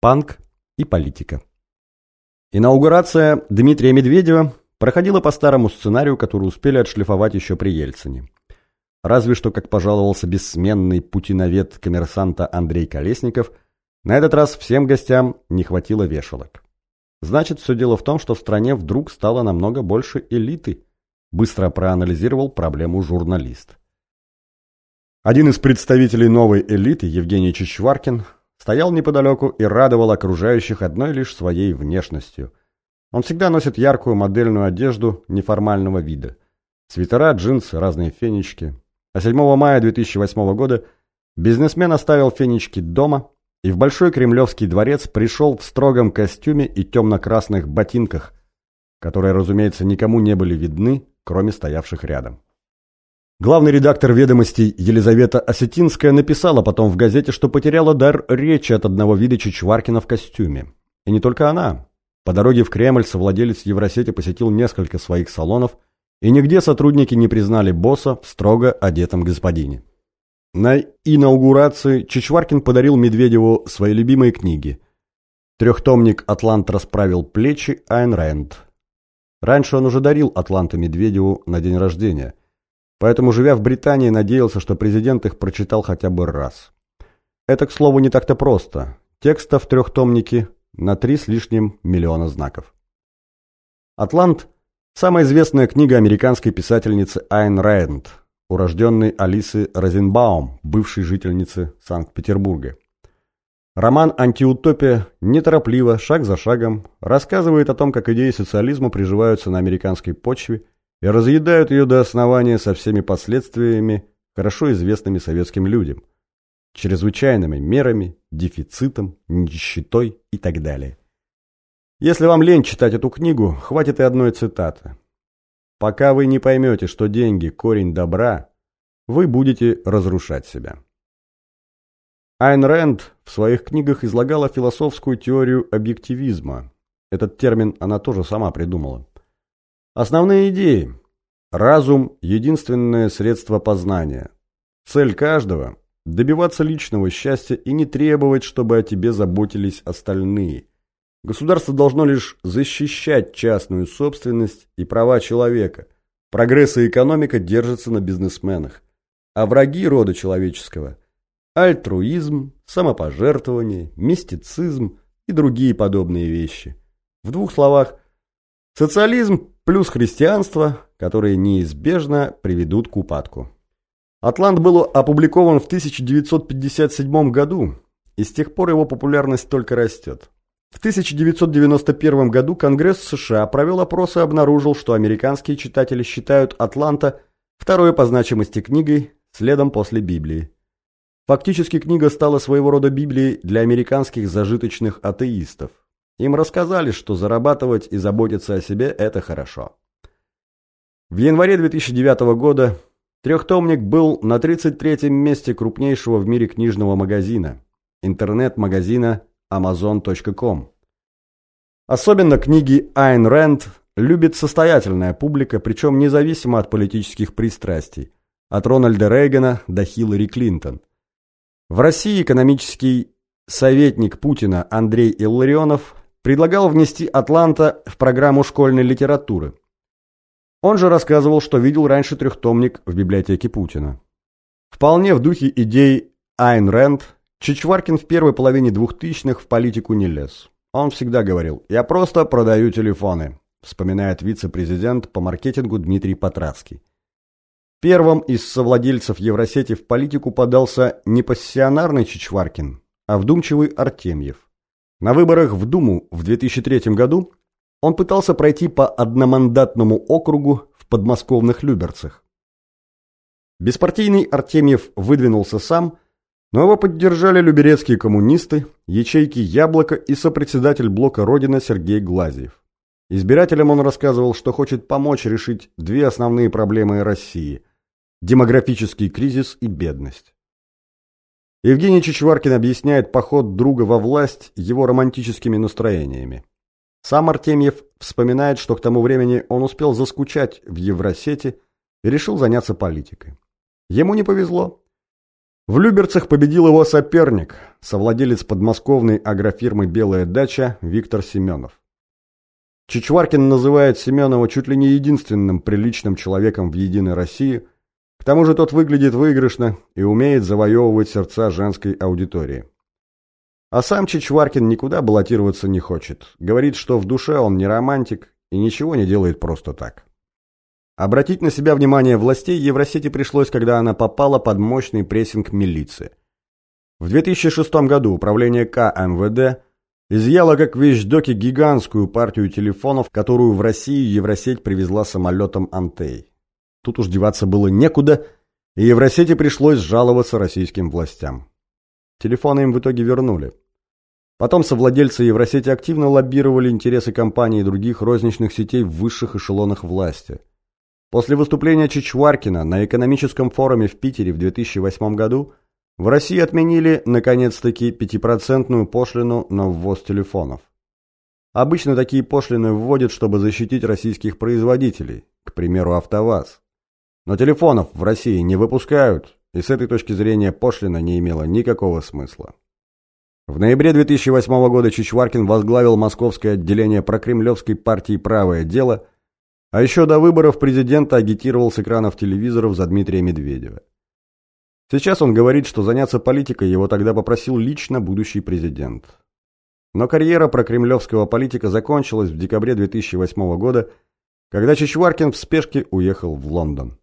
панк и политика. Инаугурация Дмитрия Медведева проходила по старому сценарию, который успели отшлифовать еще при Ельцине. Разве что, как пожаловался бессменный путиновед коммерсанта Андрей Колесников, на этот раз всем гостям не хватило вешалок. Значит, все дело в том, что в стране вдруг стало намного больше элиты, быстро проанализировал проблему журналист. Один из представителей новой элиты, Евгений Чичваркин, стоял неподалеку и радовал окружающих одной лишь своей внешностью. Он всегда носит яркую модельную одежду неформального вида. Свитера, джинсы, разные фенечки. А 7 мая 2008 года бизнесмен оставил фенечки дома и в Большой Кремлевский дворец пришел в строгом костюме и темно-красных ботинках, которые, разумеется, никому не были видны, кроме стоявших рядом. Главный редактор «Ведомостей» Елизавета Осетинская написала потом в газете, что потеряла дар речи от одного вида Чичваркина в костюме. И не только она. По дороге в Кремль совладелец Евросети посетил несколько своих салонов, и нигде сотрудники не признали босса в строго одетом господине. На инаугурации Чичваркин подарил Медведеву свои любимые книги. Трехтомник «Атлант расправил плечи» Айн Рэнд. Раньше он уже дарил «Атланта» Медведеву на день рождения – Поэтому, живя в Британии, надеялся, что президент их прочитал хотя бы раз. Это, к слову, не так-то просто. Текста в трехтомнике на три с лишним миллиона знаков. «Атлант» – самая известная книга американской писательницы Айн Рэнд, урожденной Алисы Розенбаум, бывшей жительницы Санкт-Петербурга. Роман «Антиутопия» неторопливо, шаг за шагом, рассказывает о том, как идеи социализма приживаются на американской почве – и разъедают ее до основания со всеми последствиями, хорошо известными советским людям, чрезвычайными мерами, дефицитом, нищетой и так далее. Если вам лень читать эту книгу, хватит и одной цитаты. Пока вы не поймете, что деньги – корень добра, вы будете разрушать себя. Айн Рэнд в своих книгах излагала философскую теорию объективизма. Этот термин она тоже сама придумала. Основные идеи. Разум – единственное средство познания. Цель каждого – добиваться личного счастья и не требовать, чтобы о тебе заботились остальные. Государство должно лишь защищать частную собственность и права человека. Прогресс и экономика держатся на бизнесменах. А враги рода человеческого – альтруизм, самопожертвование, мистицизм и другие подобные вещи. В двух словах – Социализм плюс христианство, которые неизбежно приведут к упадку. «Атлант» был опубликован в 1957 году, и с тех пор его популярность только растет. В 1991 году Конгресс США провел опрос и обнаружил, что американские читатели считают «Атланта» второй по значимости книгой, следом после Библии. Фактически книга стала своего рода Библией для американских зажиточных атеистов. Им рассказали, что зарабатывать и заботиться о себе – это хорошо. В январе 2009 года трехтомник был на 33-м месте крупнейшего в мире книжного магазина, интернет-магазина amazon.com. Особенно книги Айн Рэнд любит состоятельная публика, причем независимо от политических пристрастий, от Рональда Рейгана до Хиллари Клинтон. В России экономический советник Путина Андрей Илларионов предлагал внести «Атланта» в программу школьной литературы. Он же рассказывал, что видел раньше трехтомник в библиотеке Путина. Вполне в духе идей Айн Рэнд, Чичваркин в первой половине двухтысячных в политику не лез. Он всегда говорил «Я просто продаю телефоны», вспоминает вице-президент по маркетингу Дмитрий Патрацкий. Первым из совладельцев Евросети в политику подался не пассионарный Чичваркин, а вдумчивый Артемьев. На выборах в Думу в 2003 году он пытался пройти по одномандатному округу в подмосковных Люберцах. Беспартийный Артемьев выдвинулся сам, но его поддержали люберецкие коммунисты, ячейки «Яблоко» и сопредседатель блока «Родина» Сергей Глазьев. Избирателям он рассказывал, что хочет помочь решить две основные проблемы России – демографический кризис и бедность. Евгений Чичваркин объясняет поход друга во власть его романтическими настроениями. Сам Артемьев вспоминает, что к тому времени он успел заскучать в Евросети и решил заняться политикой. Ему не повезло. В Люберцах победил его соперник, совладелец подмосковной агрофирмы «Белая дача» Виктор Семенов. Чичваркин называет Семенова чуть ли не единственным приличным человеком в «Единой России», к тому же тот выглядит выигрышно и умеет завоевывать сердца женской аудитории. А сам Чичваркин никуда баллотироваться не хочет. Говорит, что в душе он не романтик и ничего не делает просто так. Обратить на себя внимание властей Евросети пришлось, когда она попала под мощный прессинг милиции. В 2006 году управление К МВД изъяло как вещдоки гигантскую партию телефонов, которую в Россию Евросеть привезла самолетом «Антей». Тут уж деваться было некуда, и Евросети пришлось жаловаться российским властям. Телефоны им в итоге вернули. Потом совладельцы Евросети активно лоббировали интересы компаний и других розничных сетей в высших эшелонах власти. После выступления Чичваркина на экономическом форуме в Питере в 2008 году в России отменили, наконец-таки, пятипроцентную пошлину на ввоз телефонов. Обычно такие пошлины вводят, чтобы защитить российских производителей, к примеру, АвтоВАЗ. Но телефонов в России не выпускают, и с этой точки зрения пошлина не имела никакого смысла. В ноябре 2008 года Чичваркин возглавил московское отделение прокремлевской партии «Правое дело», а еще до выборов президента агитировал с экранов телевизоров за Дмитрия Медведева. Сейчас он говорит, что заняться политикой его тогда попросил лично будущий президент. Но карьера прокремлевского политика закончилась в декабре 2008 года, когда Чичваркин в спешке уехал в Лондон.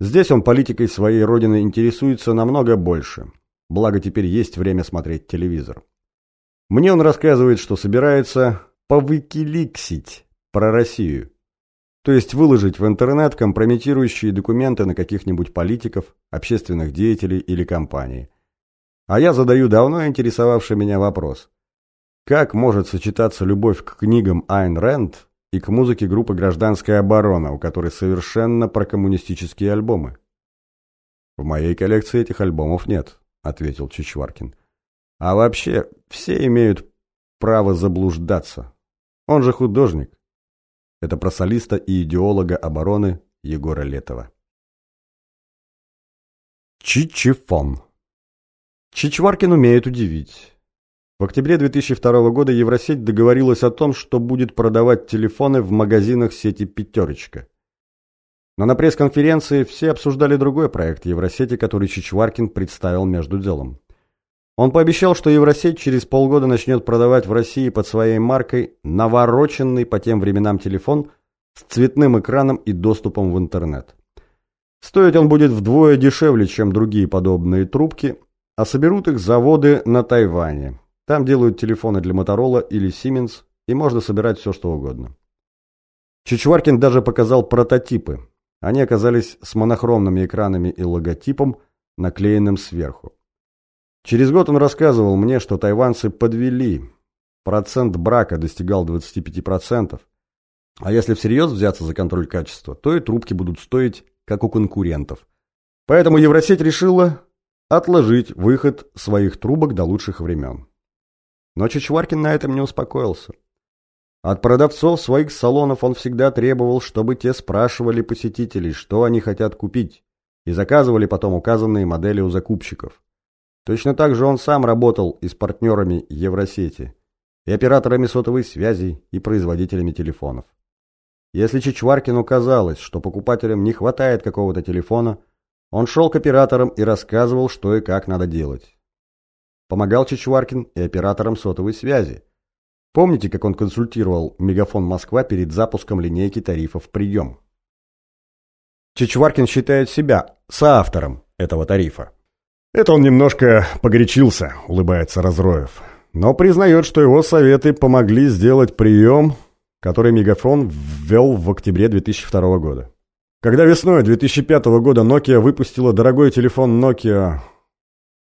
Здесь он политикой своей родины интересуется намного больше, благо теперь есть время смотреть телевизор. Мне он рассказывает, что собирается повыкиликсить про Россию – то есть выложить в интернет компрометирующие документы на каких-нибудь политиков, общественных деятелей или компаний. А я задаю давно интересовавший меня вопрос. Как может сочетаться любовь к книгам Айн Рэнд и к музыке группы «Гражданская оборона», у которой совершенно прокоммунистические альбомы? «В моей коллекции этих альбомов нет», — ответил Чичваркин. «А вообще, все имеют право заблуждаться. Он же художник. Это про солиста и идеолога обороны Егора Летова. Чичифон. Чичваркин умеет удивить. В октябре 2002 года Евросеть договорилась о том, что будет продавать телефоны в магазинах сети «Пятерочка». Но на пресс-конференции все обсуждали другой проект Евросети, который Чичваркин представил между делом. Он пообещал, что Евросеть через полгода начнет продавать в России под своей маркой навороченный по тем временам телефон с цветным экраном и доступом в интернет. Стоить он будет вдвое дешевле, чем другие подобные трубки, а соберут их заводы на Тайване. Там делают телефоны для Motorola или Siemens, и можно собирать все, что угодно. Чичваркин даже показал прототипы. Они оказались с монохромными экранами и логотипом, наклеенным сверху. Через год он рассказывал мне, что тайванцы подвели. Процент брака достигал 25%. А если всерьез взяться за контроль качества, то и трубки будут стоить, как у конкурентов. Поэтому Евросеть решила отложить выход своих трубок до лучших времен. Но Чичваркин на этом не успокоился. От продавцов своих салонов он всегда требовал, чтобы те спрашивали посетителей, что они хотят купить, и заказывали потом указанные модели у закупщиков. Точно так же он сам работал и с партнерами Евросети, и операторами сотовой связи, и производителями телефонов. Если Чичваркину казалось, что покупателям не хватает какого-то телефона, он шел к операторам и рассказывал, что и как надо делать. Помогал Чичваркин и операторам сотовой связи. Помните, как он консультировал Мегафон Москва перед запуском линейки тарифов «Прием»? Чичваркин считает себя соавтором этого тарифа. Это он немножко погорячился, улыбается Разроев. Но признает, что его советы помогли сделать прием, который Мегафон ввел в октябре 2002 года. Когда весной 2005 года Nokia выпустила дорогой телефон Nokia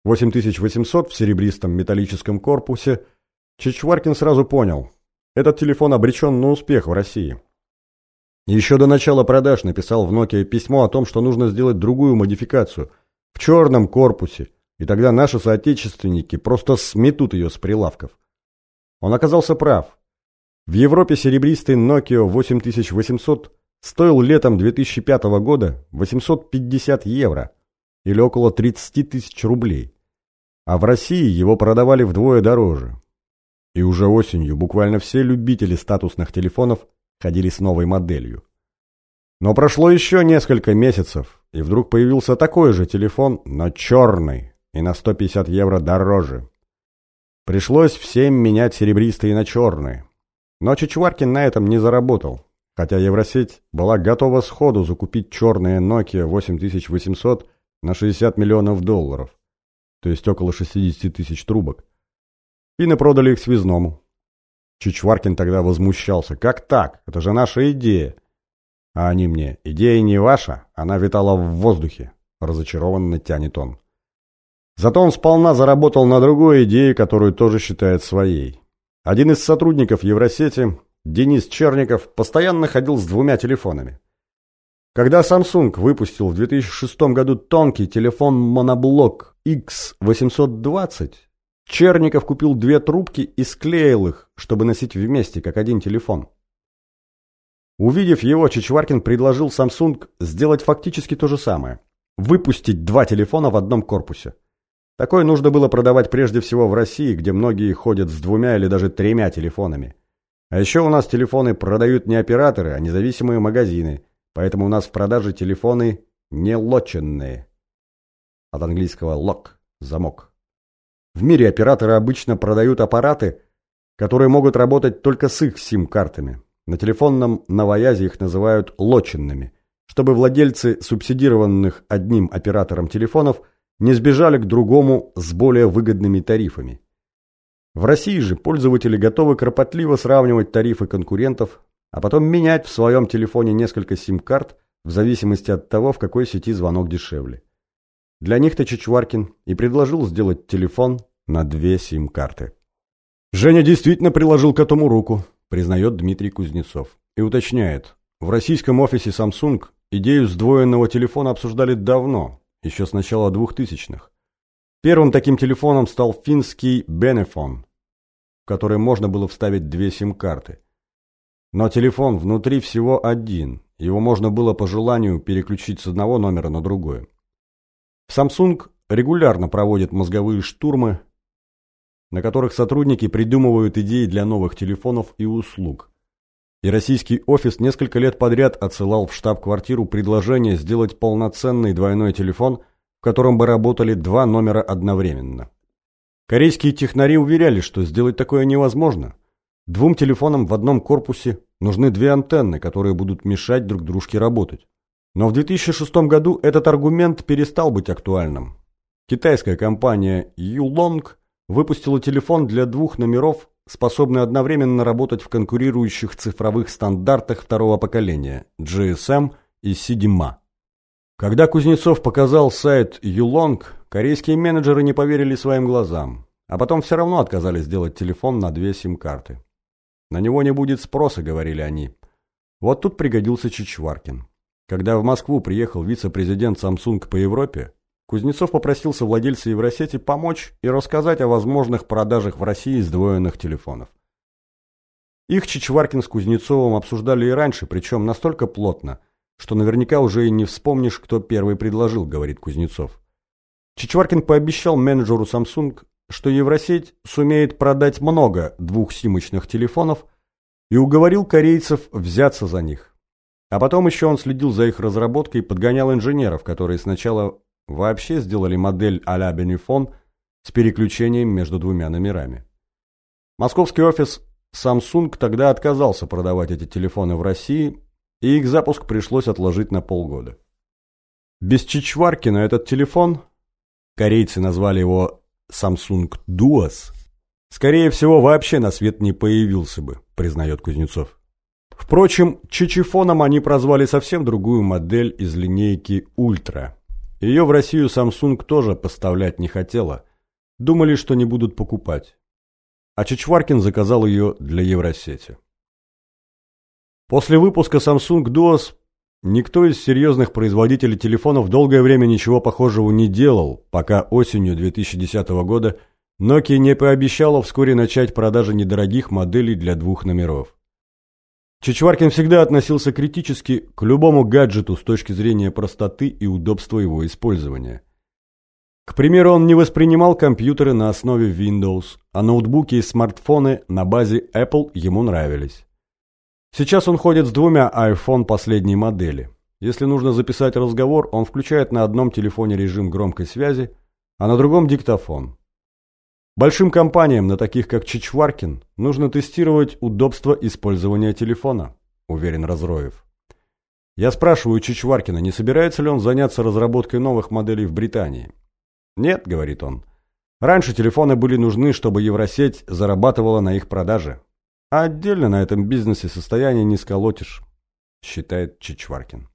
8800 в серебристом металлическом корпусе, Чичваркин сразу понял, этот телефон обречен на успех в России. Еще до начала продаж написал в Nokia письмо о том, что нужно сделать другую модификацию – в черном корпусе, и тогда наши соотечественники просто сметут ее с прилавков. Он оказался прав. В Европе серебристый Nokia 8800 стоил летом 2005 года 850 евро, или около 30 тысяч рублей. А в России его продавали вдвое дороже. И уже осенью буквально все любители статусных телефонов ходили с новой моделью. Но прошло еще несколько месяцев, и вдруг появился такой же телефон, но черный, и на 150 евро дороже. Пришлось всем менять серебристые на черные. Но Чичваркин на этом не заработал, хотя Евросеть была готова сходу закупить черные Nokia 8800 на 60 миллионов долларов, то есть около 60 тысяч трубок. Финны продали их связному. Чичваркин тогда возмущался. «Как так? Это же наша идея!» А они мне. «Идея не ваша, она витала в воздухе», — разочарованно тянет он. Зато он сполна заработал на другой идее, которую тоже считает своей. Один из сотрудников Евросети, Денис Черников, постоянно ходил с двумя телефонами. Когда Samsung выпустил в 2006 году тонкий телефон моноблок X820, Черников купил две трубки и склеил их, чтобы носить вместе, как один телефон. Увидев его, Чичваркин предложил Samsung сделать фактически то же самое. Выпустить два телефона в одном корпусе. Такое нужно было продавать прежде всего в России, где многие ходят с двумя или даже тремя телефонами. А еще у нас телефоны продают не операторы, а независимые магазины, поэтому у нас в продаже телефоны не лоченные. От английского lock – замок. В мире операторы обычно продают аппараты, которые могут работать только с их сим-картами. На телефонном новоязе их называют лоченными, чтобы владельцы субсидированных одним оператором телефонов не сбежали к другому с более выгодными тарифами. В России же пользователи готовы кропотливо сравнивать тарифы конкурентов, а потом менять в своем телефоне несколько сим-карт в зависимости от того, в какой сети звонок дешевле. Для них-то Чичваркин и предложил сделать телефон на две сим-карты. Женя действительно приложил к этому руку признает Дмитрий Кузнецов. И уточняет, в российском офисе Samsung идею сдвоенного телефона обсуждали давно, еще с начала 2000-х. Первым таким телефоном стал финский Benefon, в который можно было вставить две сим-карты. Но телефон внутри всего один, его можно было по желанию переключить с одного номера на другой. Samsung регулярно проводит мозговые штурмы на которых сотрудники придумывают идеи для новых телефонов и услуг. И российский офис несколько лет подряд отсылал в штаб-квартиру предложение сделать полноценный двойной телефон, в котором бы работали два номера одновременно. Корейские технари уверяли, что сделать такое невозможно. Двум телефонам в одном корпусе нужны две антенны, которые будут мешать друг дружке работать. Но в 2006 году этот аргумент перестал быть актуальным. Китайская компания Yulong выпустила телефон для двух номеров, способный одновременно работать в конкурирующих цифровых стандартах второго поколения – GSM и CDMA. Когда Кузнецов показал сайт Yulong, корейские менеджеры не поверили своим глазам, а потом все равно отказались сделать телефон на две сим-карты. На него не будет спроса, говорили они. Вот тут пригодился Чичваркин. Когда в Москву приехал вице-президент Samsung по Европе, Кузнецов попросился владельца Евросети помочь и рассказать о возможных продажах в России сдвоенных телефонов. Их Чичваркин с Кузнецовым обсуждали и раньше, причем настолько плотно, что наверняка уже и не вспомнишь, кто первый предложил, говорит Кузнецов. Чичваркин пообещал менеджеру Samsung, что Евросеть сумеет продать много двухсимочных телефонов и уговорил корейцев взяться за них. А потом еще он следил за их разработкой и подгонял инженеров, которые сначала Вообще сделали модель а-ля Бенефон с переключением между двумя номерами. Московский офис Samsung тогда отказался продавать эти телефоны в России, и их запуск пришлось отложить на полгода. Без Чичваркина этот телефон, корейцы назвали его Samsung Duos, скорее всего вообще на свет не появился бы, признает Кузнецов. Впрочем, чичифоном они прозвали совсем другую модель из линейки Ультра – ее в Россию Samsung тоже поставлять не хотела. Думали, что не будут покупать. А Чичваркин заказал ее для Евросети. После выпуска Samsung Duos никто из серьезных производителей телефонов долгое время ничего похожего не делал, пока осенью 2010 года Nokia не пообещала вскоре начать продажи недорогих моделей для двух номеров. Чичваркин всегда относился критически к любому гаджету с точки зрения простоты и удобства его использования. К примеру, он не воспринимал компьютеры на основе Windows, а ноутбуки и смартфоны на базе Apple ему нравились. Сейчас он ходит с двумя iPhone последней модели. Если нужно записать разговор, он включает на одном телефоне режим громкой связи, а на другом диктофон. Большим компаниям, на таких как Чичваркин, нужно тестировать удобство использования телефона, уверен Разроев. Я спрашиваю Чичваркина, не собирается ли он заняться разработкой новых моделей в Британии. «Нет», — говорит он. «Раньше телефоны были нужны, чтобы Евросеть зарабатывала на их продаже. А отдельно на этом бизнесе состояние не сколотишь», — считает Чичваркин.